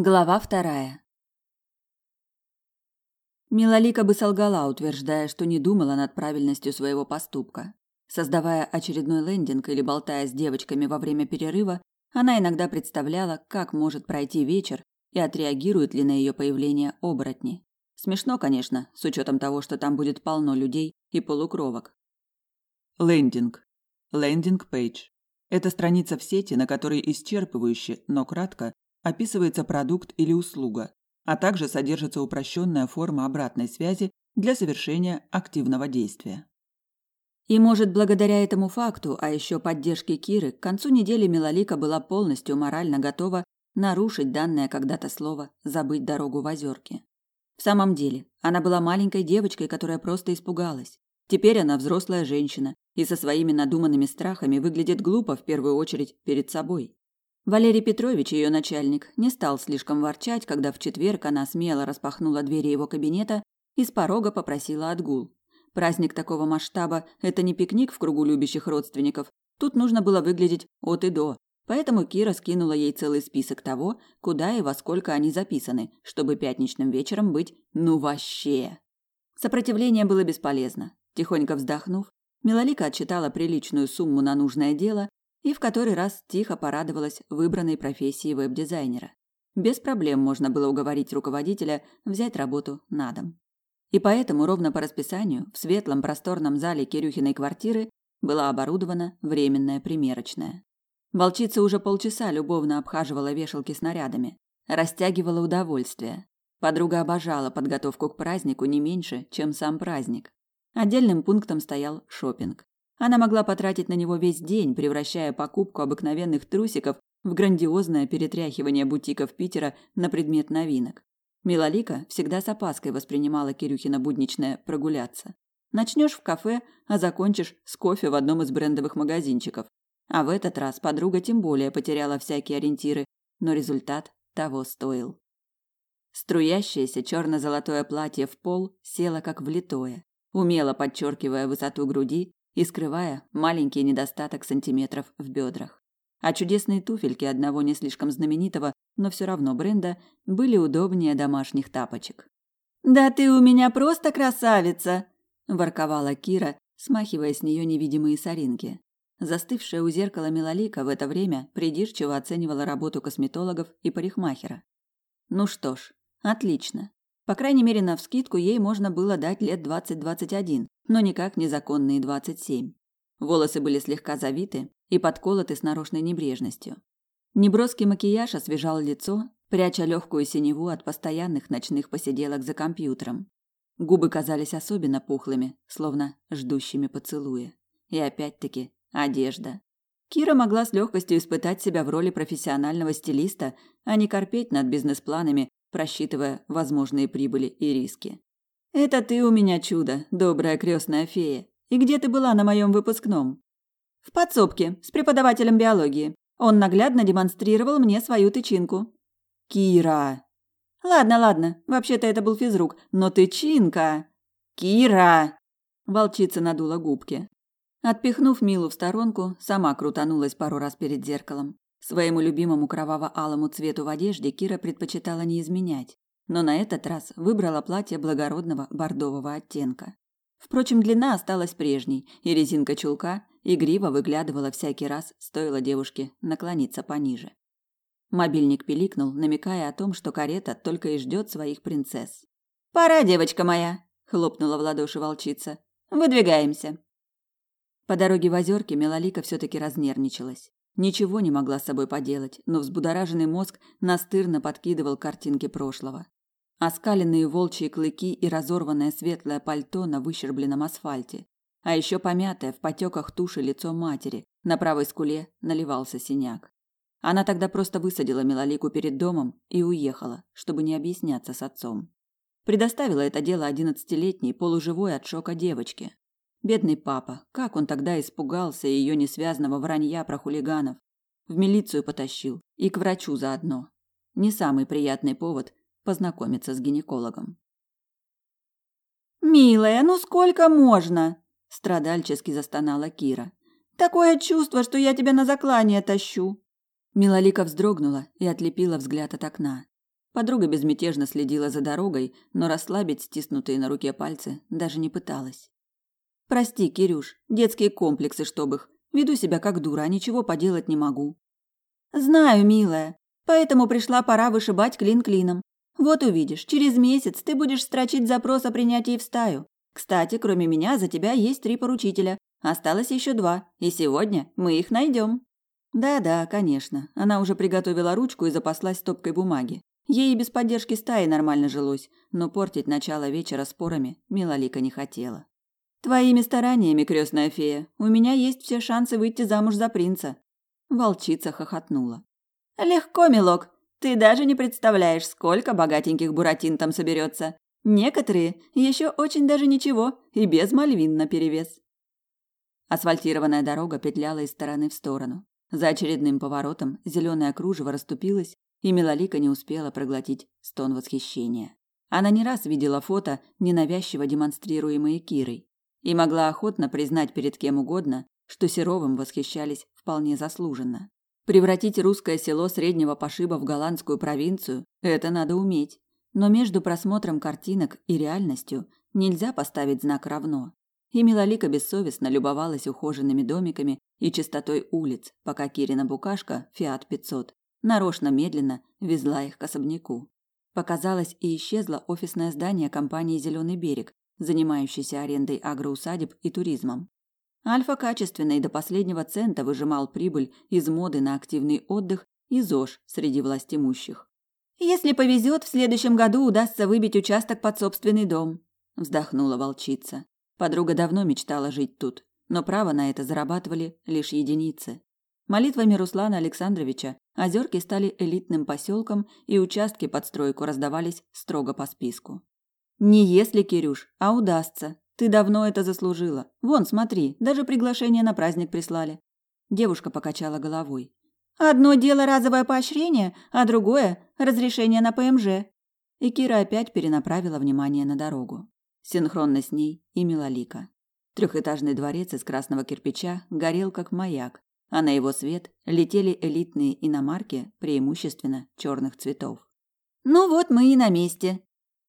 Глава вторая. Милолика бы солгала, утверждая, что не думала над правильностью своего поступка. Создавая очередной лендинг или болтая с девочками во время перерыва, она иногда представляла, как может пройти вечер и отреагируют ли на ее появление оборотни. Смешно, конечно, с учетом того, что там будет полно людей и полукровок. Лендинг. Landing page. Это страница в сети, на которой исчерпывающе, но кратко описывается продукт или услуга, а также содержится упрощенная форма обратной связи для совершения активного действия. И, может, благодаря этому факту, а еще поддержке Киры, к концу недели Милолика была полностью морально готова нарушить данное когда-то слово «забыть дорогу в озерке». В самом деле, она была маленькой девочкой, которая просто испугалась. Теперь она взрослая женщина и со своими надуманными страхами выглядит глупо в первую очередь перед собой. Валерий Петрович, ее начальник, не стал слишком ворчать, когда в четверг она смело распахнула двери его кабинета и с порога попросила отгул. Праздник такого масштаба – это не пикник в кругу любящих родственников. Тут нужно было выглядеть от и до. Поэтому Кира скинула ей целый список того, куда и во сколько они записаны, чтобы пятничным вечером быть ну вообще. Сопротивление было бесполезно. Тихонько вздохнув, Милолика отчитала приличную сумму на нужное дело и в который раз тихо порадовалась выбранной профессии веб-дизайнера. Без проблем можно было уговорить руководителя взять работу на дом. И поэтому ровно по расписанию в светлом просторном зале Кирюхиной квартиры была оборудована временная примерочная. Волчица уже полчаса любовно обхаживала вешалки с нарядами, растягивала удовольствие. Подруга обожала подготовку к празднику не меньше, чем сам праздник. Отдельным пунктом стоял шопинг. Она могла потратить на него весь день, превращая покупку обыкновенных трусиков в грандиозное перетряхивание бутиков Питера на предмет новинок. Милолика всегда с опаской воспринимала Кирюхина будничное прогуляться. Начнешь в кафе, а закончишь с кофе в одном из брендовых магазинчиков. А в этот раз подруга тем более потеряла всякие ориентиры, но результат того стоил. Струящееся черно-золотое платье в пол село как влитое, умело подчеркивая высоту груди и скрывая маленький недостаток сантиметров в бедрах. А чудесные туфельки одного не слишком знаменитого, но все равно бренда были удобнее домашних тапочек. «Да ты у меня просто красавица!» – ворковала Кира, смахивая с нее невидимые соринки. Застывшая у зеркала Милолика в это время придирчиво оценивала работу косметологов и парикмахера. Ну что ж, отлично. По крайней мере, на вскидку ей можно было дать лет 20-21, но никак не законные 27. Волосы были слегка завиты и подколоты с нарочной небрежностью. Неброский макияж освежал лицо, пряча легкую синеву от постоянных ночных посиделок за компьютером. Губы казались особенно пухлыми, словно ждущими поцелуя. И опять-таки одежда. Кира могла с легкостью испытать себя в роли профессионального стилиста, а не корпеть над бизнес-планами просчитывая возможные прибыли и риски. Это ты у меня чудо, добрая крестная фея. И где ты была на моем выпускном? В подсобке с преподавателем биологии. Он наглядно демонстрировал мне свою тычинку. Кира. Ладно, ладно. Вообще-то это был физрук, но тычинка. Кира. Волчица надула губки. Отпихнув Милу в сторонку, сама крутанулась пару раз перед зеркалом. Своему любимому кроваво-алому цвету в одежде Кира предпочитала не изменять, но на этот раз выбрала платье благородного бордового оттенка. Впрочем, длина осталась прежней, и резинка чулка игриво выглядывала всякий раз, стоило девушке наклониться пониже. Мобильник пиликнул, намекая о том, что карета только и ждет своих принцесс. «Пора, девочка моя!» – хлопнула в ладоши волчица. «Выдвигаемся!» По дороге в озерке Мелалика все-таки разнервничалась. Ничего не могла с собой поделать, но взбудораженный мозг настырно подкидывал картинки прошлого. Оскаленные волчьи клыки и разорванное светлое пальто на выщербленном асфальте. А еще помятое в потеках туши лицо матери. На правой скуле наливался синяк. Она тогда просто высадила Милолику перед домом и уехала, чтобы не объясняться с отцом. Предоставила это дело одиннадцатилетней, полуживой от шока девочке. Бедный папа, как он тогда испугался ее несвязного вранья про хулиганов. В милицию потащил и к врачу заодно. Не самый приятный повод познакомиться с гинекологом. «Милая, ну сколько можно?» – страдальчески застонала Кира. «Такое чувство, что я тебя на заклание тащу». Милолика вздрогнула и отлепила взгляд от окна. Подруга безмятежно следила за дорогой, но расслабить стиснутые на руке пальцы даже не пыталась. Прости, Кирюш, детские комплексы, чтоб их. Веду себя как дура, а ничего поделать не могу. Знаю, милая. Поэтому пришла пора вышибать клин клином. Вот увидишь, через месяц ты будешь строчить запрос о принятии в стаю. Кстати, кроме меня, за тебя есть три поручителя. Осталось еще два, и сегодня мы их найдем. Да-да, конечно. Она уже приготовила ручку и запаслась стопкой бумаги. Ей и без поддержки стаи нормально жилось, но портить начало вечера спорами Милолика не хотела. Твоими стараниями, крестная фея, у меня есть все шансы выйти замуж за принца. Волчица хохотнула. Легко, милок. Ты даже не представляешь, сколько богатеньких буратин там соберется. Некоторые еще очень даже ничего и без мальвин наперевес. Асфальтированная дорога петляла из стороны в сторону. За очередным поворотом зеленое кружево расступилось, и Милолика не успела проглотить стон восхищения. Она не раз видела фото, ненавязчиво демонстрируемые Кирой, и могла охотно признать перед кем угодно, что Серовым восхищались вполне заслуженно. Превратить русское село среднего пошиба в голландскую провинцию – это надо уметь. Но между просмотром картинок и реальностью нельзя поставить знак равно. И Милолика бессовестно любовалась ухоженными домиками и чистотой улиц, пока Кирина Букашка, Фиат 500, нарочно медленно везла их к особняку. Показалось и исчезло офисное здание компании «Зеленый берег», занимающейся арендой агроусадеб и туризмом. Альфа качественный до последнего цента выжимал прибыль из моды на активный отдых и ЗОЖ среди властимущих. «Если повезет, в следующем году удастся выбить участок под собственный дом», – вздохнула волчица. Подруга давно мечтала жить тут, но право на это зарабатывали лишь единицы. Молитвами Руслана Александровича озерки стали элитным поселком, и участки под стройку раздавались строго по списку. Не если, Кирюш, а удастся. Ты давно это заслужила. Вон, смотри, даже приглашение на праздник прислали. Девушка покачала головой. Одно дело разовое поощрение, а другое разрешение на ПМЖ. И Кира опять перенаправила внимание на дорогу. Синхронно с ней и Милолика. Трехэтажный дворец из красного кирпича горел как маяк, а на его свет летели элитные иномарки, преимущественно черных цветов. Ну вот мы и на месте,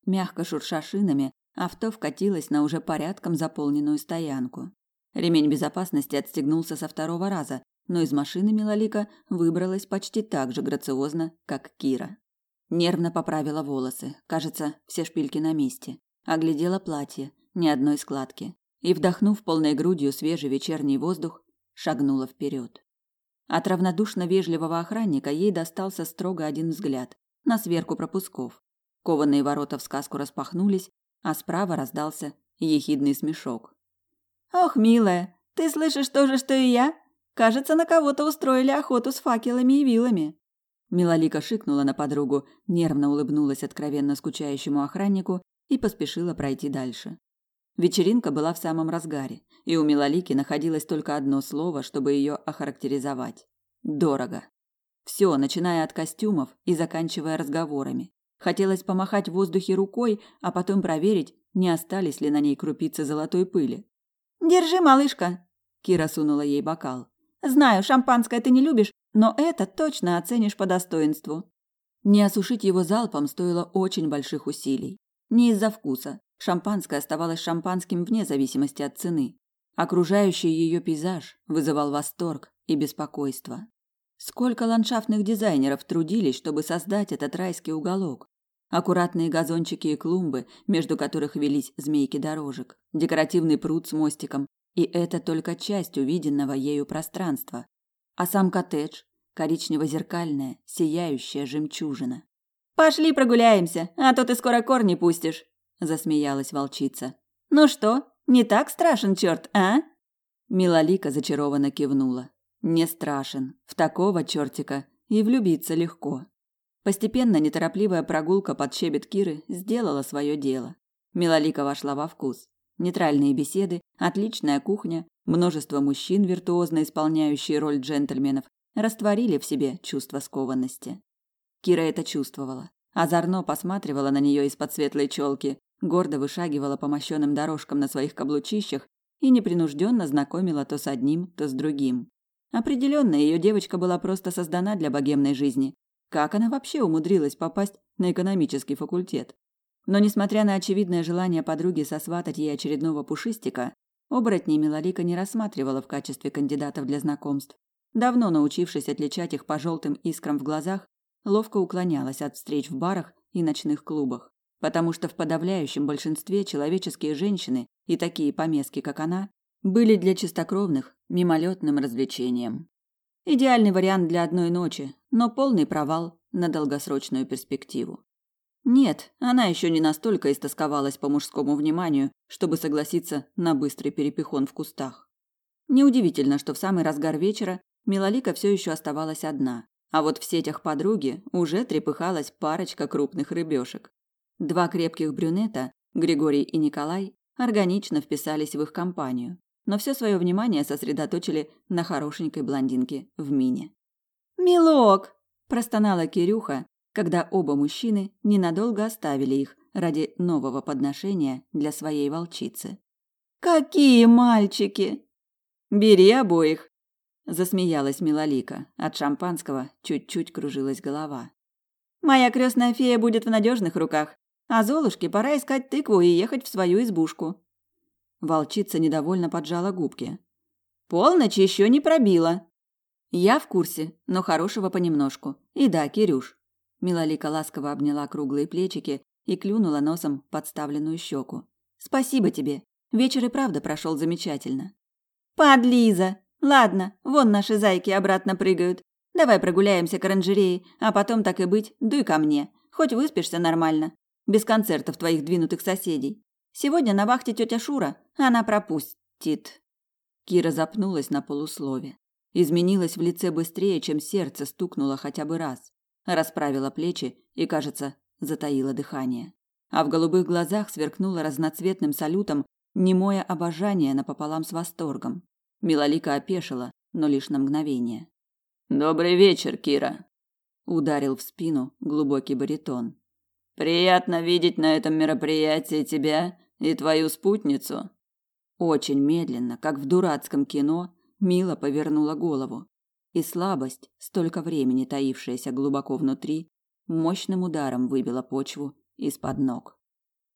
Мягко шурша шинами, авто вкатилось на уже порядком заполненную стоянку. Ремень безопасности отстегнулся со второго раза, но из машины Милолика выбралась почти так же грациозно, как Кира. Нервно поправила волосы, кажется, все шпильки на месте. Оглядела платье, ни одной складки. И, вдохнув полной грудью свежий вечерний воздух, шагнула вперед. От равнодушно вежливого охранника ей достался строго один взгляд на сверку пропусков. Кованые ворота в сказку распахнулись, а справа раздался ехидный смешок. «Ох, милая, ты слышишь то же, что и я? Кажется, на кого-то устроили охоту с факелами и вилами». Милолика шикнула на подругу, нервно улыбнулась откровенно скучающему охраннику и поспешила пройти дальше. Вечеринка была в самом разгаре, и у Милолики находилось только одно слово, чтобы ее охарактеризовать. Дорого. Все, начиная от костюмов и заканчивая разговорами. Хотелось помахать в воздухе рукой, а потом проверить, не остались ли на ней крупицы золотой пыли. «Держи, малышка!» Кира сунула ей бокал. «Знаю, шампанское ты не любишь, но это точно оценишь по достоинству». Не осушить его залпом стоило очень больших усилий. Не из-за вкуса. Шампанское оставалось шампанским вне зависимости от цены. Окружающий ее пейзаж вызывал восторг и беспокойство. Сколько ландшафтных дизайнеров трудились, чтобы создать этот райский уголок. Аккуратные газончики и клумбы, между которых велись змейки дорожек, декоративный пруд с мостиком, и это только часть увиденного ею пространства. А сам коттедж коричнево-зеркальная, сияющая жемчужина. Пошли прогуляемся, а то ты скоро корни пустишь, засмеялась волчица. Ну что, не так страшен черт, а? Милолика зачарованно кивнула. Не страшен. В такого чертика и влюбиться легко. Постепенно неторопливая прогулка под щебет Киры сделала свое дело. Милолика вошла во вкус. Нейтральные беседы, отличная кухня, множество мужчин, виртуозно исполняющие роль джентльменов, растворили в себе чувство скованности. Кира это чувствовала. Озорно посматривала на нее из-под светлой челки, гордо вышагивала по мощенным дорожкам на своих каблучищах и непринужденно знакомила то с одним, то с другим. Определенно, ее девочка была просто создана для богемной жизни. Как она вообще умудрилась попасть на экономический факультет? Но несмотря на очевидное желание подруги сосватать ей очередного пушистика, оборотней Милолика не рассматривала в качестве кандидатов для знакомств. Давно научившись отличать их по желтым искрам в глазах, ловко уклонялась от встреч в барах и ночных клубах, потому что в подавляющем большинстве человеческие женщины и такие помески, как она, были для чистокровных мимолетным развлечением. Идеальный вариант для одной ночи, но полный провал на долгосрочную перспективу. Нет, она еще не настолько истосковалась по мужскому вниманию, чтобы согласиться на быстрый перепихон в кустах. Неудивительно, что в самый разгар вечера Милолика все еще оставалась одна, а вот в сетях подруги уже трепыхалась парочка крупных рыбешек. Два крепких брюнета, Григорий и Николай, органично вписались в их компанию, но все свое внимание сосредоточили на хорошенькой блондинке в мине. «Милок!» – простонала Кирюха, когда оба мужчины ненадолго оставили их ради нового подношения для своей волчицы. «Какие мальчики!» «Бери обоих!» – засмеялась Милолика. От шампанского чуть-чуть кружилась голова. «Моя крестная фея будет в надежных руках, а Золушке пора искать тыкву и ехать в свою избушку». Волчица недовольно поджала губки. «Полночь еще не пробила!» «Я в курсе, но хорошего понемножку. И да, Кирюш, Милолика ласково обняла круглые плечики и клюнула носом подставленную щеку. Спасибо тебе. Вечер и правда прошел замечательно. Подлиза. Ладно, вон наши зайки обратно прыгают. Давай прогуляемся к оранжерее, а потом так и быть, дуй ко мне. Хоть выспишься нормально, без концертов твоих двинутых соседей. Сегодня на вахте тетя Шура, она пропустит. Кира запнулась на полуслове. Изменилась в лице быстрее, чем сердце стукнуло хотя бы раз расправила плечи и, кажется, затаила дыхание. А в голубых глазах сверкнуло разноцветным салютом немое обожание напополам с восторгом. Милолика опешила, но лишь на мгновение. «Добрый вечер, Кира!» Ударил в спину глубокий баритон. «Приятно видеть на этом мероприятии тебя и твою спутницу!» Очень медленно, как в дурацком кино, Мила повернула голову и слабость, столько времени таившаяся глубоко внутри, мощным ударом выбила почву из-под ног.